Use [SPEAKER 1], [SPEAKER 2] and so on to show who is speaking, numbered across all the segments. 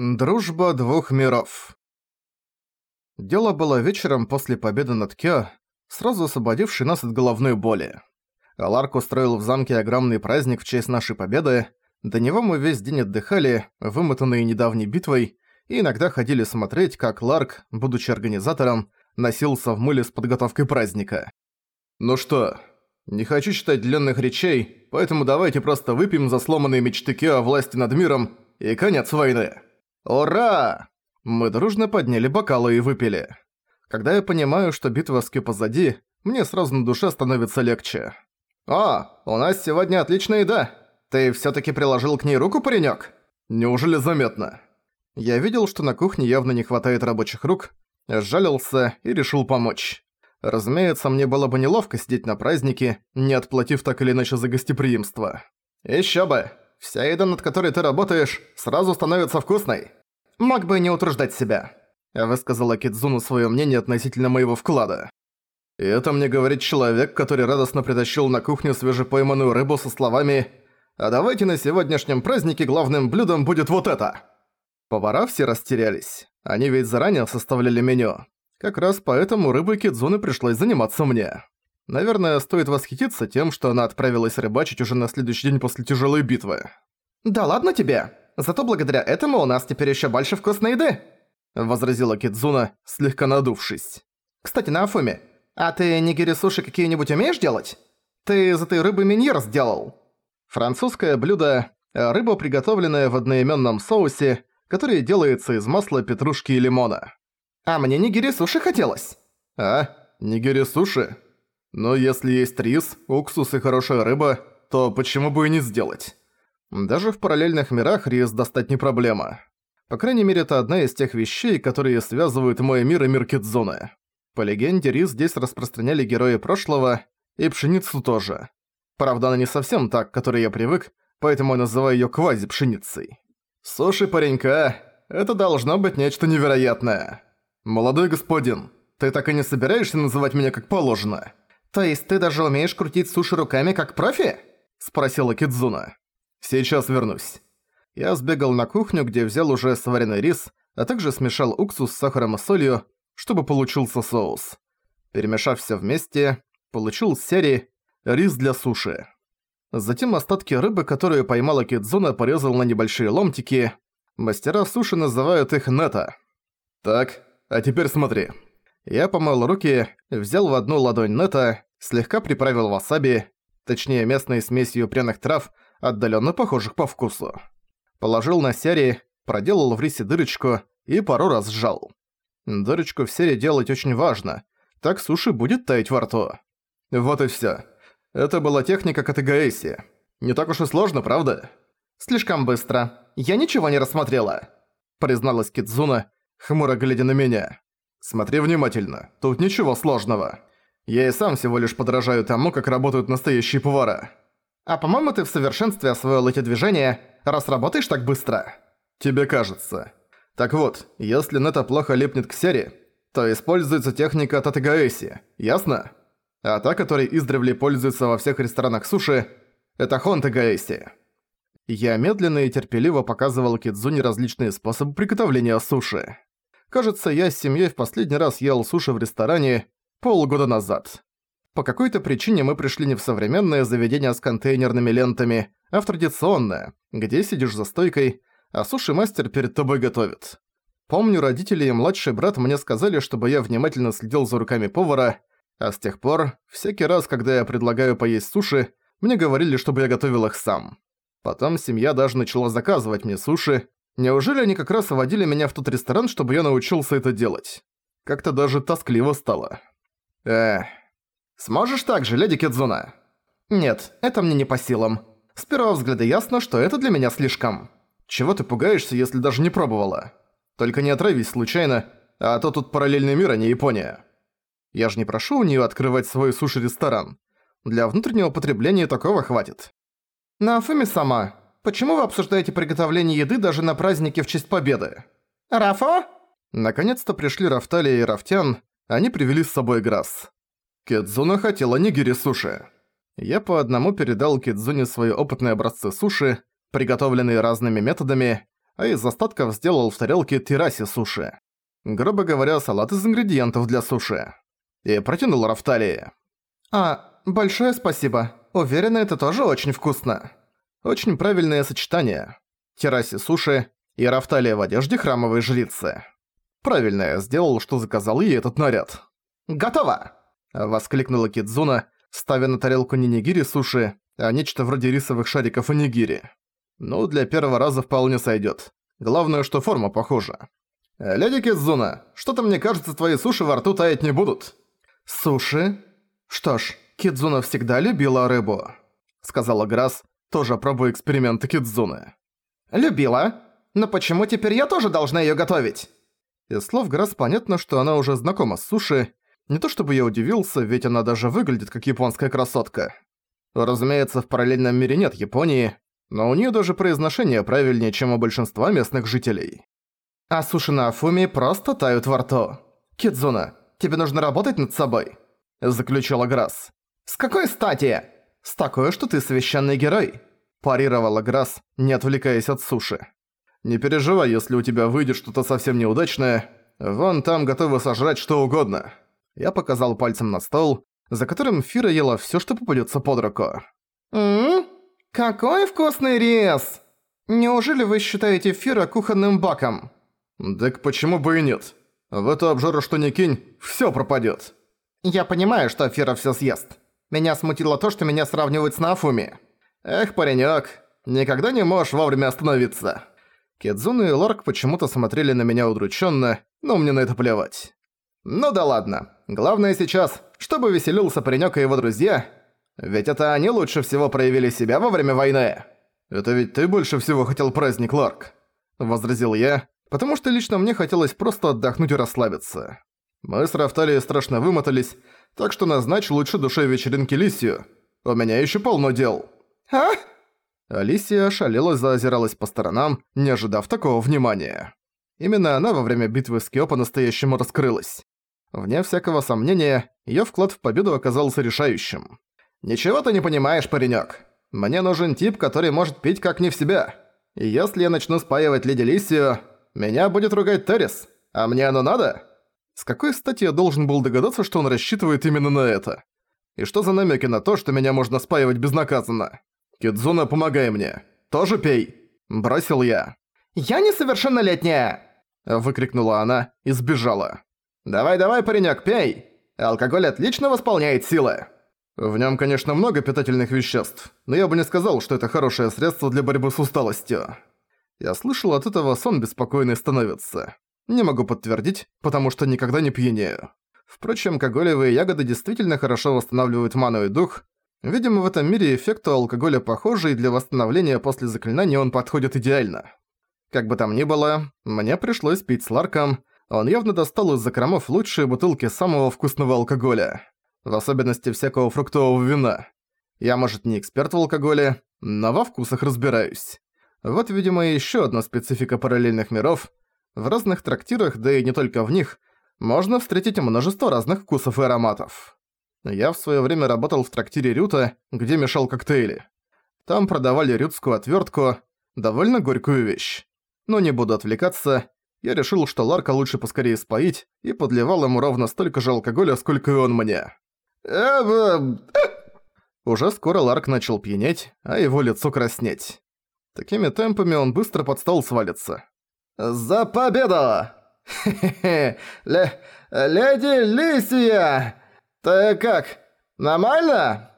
[SPEAKER 1] Дружба двух миров. Дело было вечером после победы над Кё, сразу освободившей нас от головной боли. Аларк устроил в замке огромный праздник в честь нашей победы, до него мы весь день отдыхали, вымотанные недавней битвой, и иногда ходили смотреть, как Ларк, будучи организатором, носился в мыле с подготовкой праздника. «Ну что, не хочу читать длинных речей, поэтому давайте просто выпьем за сломанные мечты Кё о власти над миром и конец войны!» «Ура!» Мы дружно подняли бокалы и выпили. Когда я понимаю, что битва с Кью позади, мне сразу на душе становится легче. «О, у нас сегодня отличная еда! Ты всё-таки приложил к ней руку, паренёк?» «Неужели заметно?» Я видел, что на кухне явно не хватает рабочих рук, сжалился и решил помочь. Разумеется, мне было бы неловко сидеть на празднике, не отплатив так или иначе за гостеприимство. «Ещё бы! Вся еда, над которой ты работаешь, сразу становится вкусной!» Мог бы не утруждать себя», — высказала Кидзуну своё мнение относительно моего вклада. И это мне говорит человек, который радостно притащил на кухню свежепойманную рыбу со словами «А давайте на сегодняшнем празднике главным блюдом будет вот это!» Повара все растерялись. Они ведь заранее составляли меню. Как раз поэтому рыбой Кидзуны пришлось заниматься мне. Наверное, стоит восхититься тем, что она отправилась рыбачить уже на следующий день после тяжелой битвы. «Да ладно тебе!» Зато благодаря этому у нас теперь ещё больше вкусной еды», — возразила Кидзуна, слегка надувшись. «Кстати, на Афуме, а ты нигири-суши какие-нибудь умеешь делать? Ты из этой рыбы миньер сделал». Французское блюдо — рыба, приготовленная в одноимённом соусе, который делается из масла, петрушки и лимона. «А мне нигири-суши хотелось». «А? Нигири-суши? Но если есть рис, уксус и хорошая рыба, то почему бы и не сделать?» Даже в параллельных мирах рис достать не проблема. По крайней мере, это одна из тех вещей, которые связывают мой мир и мир Кидзуны. По легенде, рис здесь распространяли герои прошлого, и пшеницу тоже. Правда, она не совсем так, к которой я привык, поэтому я называю её квази-пшеницей. Слушай, паренька, это должно быть нечто невероятное. Молодой господин, ты так и не собираешься называть меня как положено? То есть ты даже умеешь крутить суши руками как профи? Спросила Кидзуна. «Сейчас вернусь». Я сбегал на кухню, где взял уже сваренный рис, а также смешал уксус с сахаром и солью, чтобы получился соус. Перемешав все вместе, получил сери, рис для суши. Затем остатки рыбы, которую поймала Кидзуна, порезал на небольшие ломтики. Мастера суши называют их нета. Так, а теперь смотри. Я помыл руки, взял в одну ладонь нета, слегка приправил васаби, точнее местной смесью пряных трав, отдаленно похожих по вкусу. Положил на серии, проделал в рисе дырочку и пару раз сжал. Дырочку в серии делать очень важно, так суши будет таять во рту. Вот и всё. Это была техника Категаэси. Не так уж и сложно, правда? Слишком быстро. Я ничего не рассмотрела. Призналась Кидзуна, хмуро глядя на меня. Смотри внимательно, тут ничего сложного. Я и сам всего лишь подражаю тому, как работают настоящие повара. А по-моему, ты в совершенстве освоил эти движения, раз работаешь так быстро. Тебе кажется. Так вот, если Нета плохо липнет к серии, то используется техника Татагаэси, ясно? А та, которой издревле пользуется во всех ресторанах суши, это Хонтагаэси. Я медленно и терпеливо показывал Кидзуне различные способы приготовления суши. Кажется, я с семьей в последний раз ел суши в ресторане полгода назад. По какой-то причине мы пришли не в современное заведение с контейнерными лентами, а в традиционное, где сидишь за стойкой, а суши-мастер перед тобой готовит. Помню, родители и младший брат мне сказали, чтобы я внимательно следил за руками повара, а с тех пор, всякий раз, когда я предлагаю поесть суши, мне говорили, чтобы я готовил их сам. Потом семья даже начала заказывать мне суши. Неужели они как раз водили меня в тот ресторан, чтобы я научился это делать? Как-то даже тоскливо стало. Эх, Сможешь так же, леди Кидзуна?» «Нет, это мне не по силам. С первого взгляда ясно, что это для меня слишком. Чего ты пугаешься, если даже не пробовала? Только не отравись случайно, а то тут параллельный мир, а не Япония. Я же не прошу у неё открывать свой суши-ресторан. Для внутреннего потребления такого хватит. Нафуми сама, почему вы обсуждаете приготовление еды даже на празднике в честь победы? Рафо? Наконец-то пришли Рафталия и Рафтян, они привели с собой Грасс. Кедзуна хотела нигири суши. Я по одному передал Кедзуне свои опытные образцы суши, приготовленные разными методами, а из остатков сделал в тарелке террасе суши. Грубо говоря, салат из ингредиентов для суши. И протянул Рафталии. «А, большое спасибо. Уверена, это тоже очень вкусно». Очень правильное сочетание. Террасе суши и Рафталия в одежде храмовой жрицы. Правильно я сделал, что заказал ей этот наряд. «Готово!» – воскликнула Кидзуна, ставя на тарелку не нигири суши, а нечто вроде рисовых шариков и нигири. Ну, для первого раза вполне сойдёт. Главное, что форма похожа. «Леди Кидзуна, что-то мне кажется, твои суши во рту таять не будут». «Суши? Что ж, Кидзуна всегда любила рыбу», — сказала Грасс, тоже пробуя эксперименты Кидзуны. «Любила? Но почему теперь я тоже должна её готовить?» Из слов Грасс понятно, что она уже знакома с суши. Не то чтобы я удивился, ведь она даже выглядит как японская красотка. Разумеется, в параллельном мире нет Японии, но у неё даже произношение правильнее, чем у большинства местных жителей. А суши на Афуми просто тают во рту. Кидзуна, тебе нужно работать над собой, заключила Грасс. С какой стати? С такой, что ты священный герой, парировала Грасс, не отвлекаясь от суши. Не переживай, если у тебя выйдет что-то совсем неудачное. Вон там готовы сожрать что угодно. Я показал пальцем на стол, за которым Фира ела всё, что попадётся под руку. «Ммм, какой вкусный рис! Неужели вы считаете Фира кухонным баком?» «Так почему бы и нет? В эту обжору что ни кинь, всё пропадёт». «Я понимаю, что Фира всё съест. Меня смутило то, что меня сравнивают с Нафуми. Эх, паренёк, никогда не можешь вовремя остановиться». Кедзуна и Ларк почему-то смотрели на меня удрученно, но мне на это плевать. Ну да ладно. Главное сейчас, чтобы веселился паренёк и его друзья, ведь это они лучше всего проявили себя во время войны. Это ведь ты больше всего хотел праздник, Ларк, возразил я, потому что лично мне хотелось просто отдохнуть и расслабиться. Мы с Рафталией страшно вымотались, так что назначь лучше душе вечеринки Лисию. У меня ещё полно дел. А? Алисия ошалелась заозиралась по сторонам, не ожидав такого внимания. Именно она во время битвы с Кио по-настоящему раскрылась. Вне всякого сомнения, её вклад в победу оказался решающим. «Ничего ты не понимаешь, паренёк. Мне нужен тип, который может пить как не в себя. И если я начну спаивать леди Лисию, меня будет ругать Террис. А мне оно надо?» С какой стати я должен был догадаться, что он рассчитывает именно на это? И что за намеки на то, что меня можно спаивать безнаказанно? «Кидзуна, помогай мне! Тоже пей!» – бросил я. «Я несовершеннолетняя!» – выкрикнула она и сбежала. «Давай-давай, паренек, пей! Алкоголь отлично восполняет силы!» В нем, конечно, много питательных веществ, но я бы не сказал, что это хорошее средство для борьбы с усталостью. Я слышал, от этого сон беспокойный становится. Не могу подтвердить, потому что никогда не пьянею. Впрочем, алкоголевые ягоды действительно хорошо восстанавливают ману и дух, Видимо, в этом мире эффект у алкоголя похожий, и для восстановления после заклинания он подходит идеально. Как бы там ни было, мне пришлось пить с Ларком, он явно достал из закромов лучшие бутылки самого вкусного алкоголя. В особенности всякого фруктового вина. Я, может, не эксперт в алкоголе, но во вкусах разбираюсь. Вот, видимо, еще одна специфика параллельных миров. В разных трактирах, да и не только в них, можно встретить множество разных вкусов и ароматов. Я в своё время работал в трактире Рюта, где мешал коктейли. Там продавали рютскую отвёртку, довольно горькую вещь. Но не буду отвлекаться, я решил, что Ларка лучше поскорее споить, и подливал ему ровно столько же алкоголя, сколько и он мне. Уже скоро Ларк начал пьянеть, а его лицо краснеть. Такими темпами он быстро под стол свалится. «За победу! Леди Лисия!» «Ты как? Нормально?»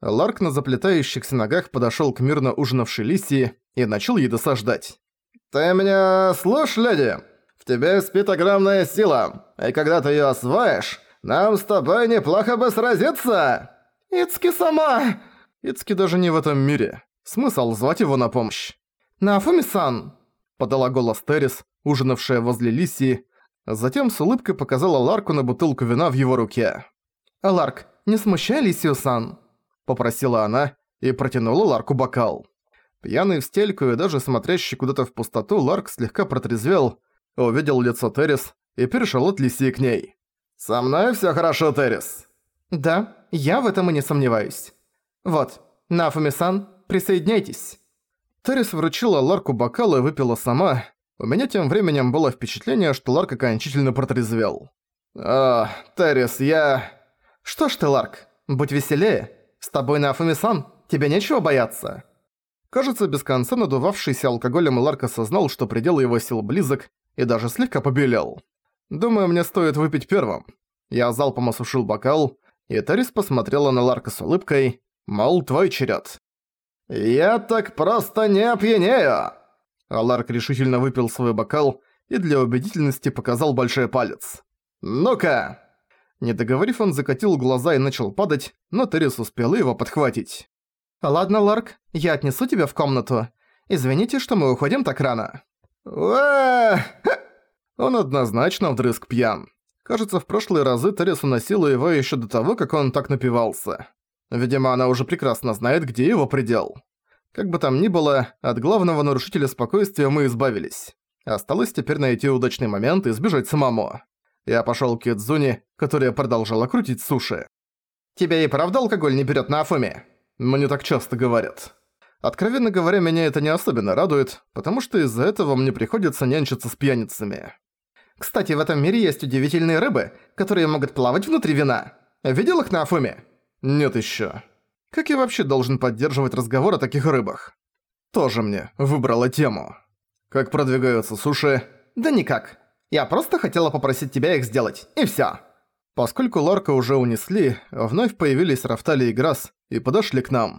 [SPEAKER 1] Ларк на заплетающихся ногах подошёл к мирно ужинавшей Лисии и начал ей досаждать. «Ты меня слушай, леди? В тебе спит огромная сила, и когда ты её освоишь, нам с тобой неплохо бы сразиться!» «Ицки сама!» Ицки даже не в этом мире. Смысл звать его на помощь. «Нафуми-сан!» подала голос Террис, ужинавшая возле Лисии, Затем с улыбкой показала Ларку на бутылку вина в его руке. «Ларк, не смущай Лисио-сан», — попросила она и протянула Ларку бокал. Пьяный в стельку и даже смотрящий куда-то в пустоту, Ларк слегка протрезвел, увидел лицо Террис и перешел от Лисии к ней. «Со мной все хорошо, Террис». «Да, я в этом и не сомневаюсь. Вот, Нафуми-сан, присоединяйтесь». Террис вручила Ларку бокал и выпила сама. У меня тем временем было впечатление, что Ларк окончательно протрезвел. «А, Террис, я...» «Что ж ты, Ларк, будь веселее. С тобой на Афумисан, тебе нечего бояться». Кажется, без конца надувавшийся алкоголем Ларк осознал, что предел его сил близок, и даже слегка побелел. «Думаю, мне стоит выпить первым». Я залпом осушил бокал, и Террис посмотрела на Ларка с улыбкой, мол, твой черед. «Я так просто не опьянею!» Аларк решительно выпил свой бокал и для убедительности показал большой палец. «Ну-ка!» Не договорив, он закатил глаза и начал падать, но Террис успела его подхватить. «Ладно, Ларк, я отнесу тебя в комнату. Извините, что мы уходим так рано». Он однозначно вдрызг пьян. Кажется, в прошлые разы Террис уносила его еще до того, как он так напивался. Видимо, она уже прекрасно знает, где его предел. Как бы там ни было, от главного нарушителя спокойствия мы избавились. Осталось теперь найти удачный момент и сбежать самому. Я пошёл к Кидзуни, которая продолжала крутить суши. «Тебя и правда алкоголь не берёт на Афуме?» Мне так часто говорят. Откровенно говоря, меня это не особенно радует, потому что из-за этого мне приходится нянчиться с пьяницами. Кстати, в этом мире есть удивительные рыбы, которые могут плавать внутри вина. Видел их на Афуме? Нет еще. Как я вообще должен поддерживать разговор о таких рыбах? Тоже мне выбрала тему. Как продвигаются суши? Да никак. Я просто хотела попросить тебя их сделать, и всё. Поскольку Ларка уже унесли, вновь появились Рафтали и Грасс и подошли к нам.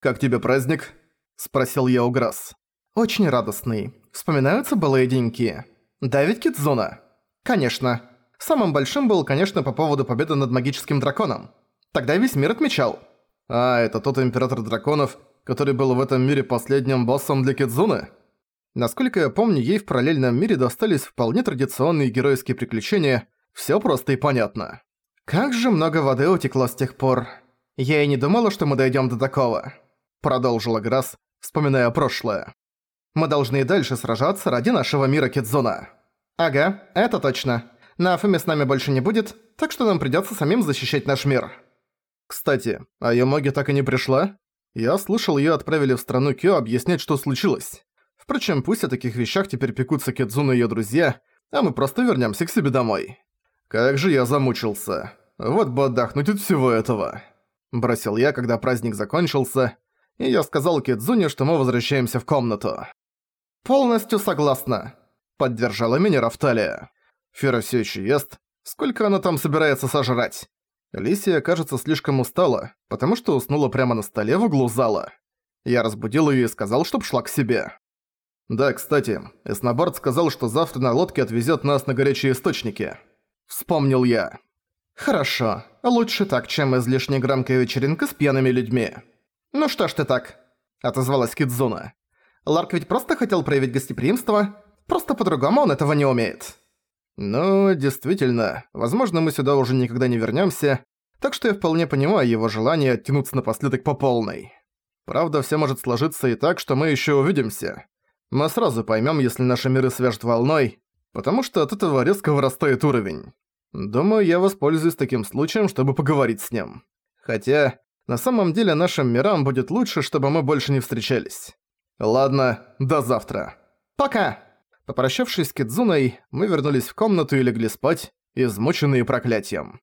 [SPEAKER 1] «Как тебе праздник?» – спросил я у Грасс. «Очень радостный. Вспоминаются былые деньки. Да ведь Китзуна?» «Конечно. Самым большим был, конечно, по поводу победы над магическим драконом. Тогда весь мир отмечал. А, это тот император драконов, который был в этом мире последним боссом для Кидзуны? Насколько я помню, ей в параллельном мире достались вполне традиционные геройские приключения, всё просто и понятно. Как же много воды утекло с тех пор. Я и не думала, что мы дойдём до такого. Продолжила Грасс, вспоминая прошлое. Мы должны и дальше сражаться ради нашего мира Кидзуна. Ага, это точно. На Афуме с нами больше не будет, так что нам придётся самим защищать наш мир. Кстати, а Ямоги так и не пришла? Я слышал, её отправили в страну Кё объяснять, что случилось. Впрочем, пусть о таких вещах теперь пекутся Кедзуна и её друзья, а мы просто вернёмся к себе домой. Как же я замучился. Вот бы отдохнуть от всего этого. Бросил я, когда праздник закончился, и я сказал Кедзуне, что мы возвращаемся в комнату. «Полностью согласна», — поддержала меня Рафталия. Фера всё ещё ест. Сколько она там собирается сожрать? Лисия, кажется, слишком устала, потому что уснула прямо на столе в углу зала. Я разбудил её и сказал, чтоб шла к себе. Да, кстати, Эснобард сказал, что завтра на лодке отвезёт нас на горячие источники. Вспомнил я. Хорошо, лучше так, чем излишне громкая вечеринка с пьяными людьми. Ну что ж ты так? Отозвалась Кидзуна. Ларк ведь просто хотел проявить гостеприимство, просто по-другому он этого не умеет. Ну, действительно, возможно, мы сюда уже никогда не вернёмся, так что я вполне понимаю его желание оттянуться напоследок по полной. Правда, всё может сложиться и так, что мы ещё увидимся. Мы сразу поймём, если наши миры свяжут волной, потому что от этого резко вырастает уровень. Думаю, я воспользуюсь таким случаем, чтобы поговорить с ним. Хотя, на самом деле нашим мирам будет лучше, чтобы мы больше не встречались. Ладно, до завтра. Пока! Попрощавшись с Кидзуной, мы вернулись в комнату и легли спать, измученные проклятием.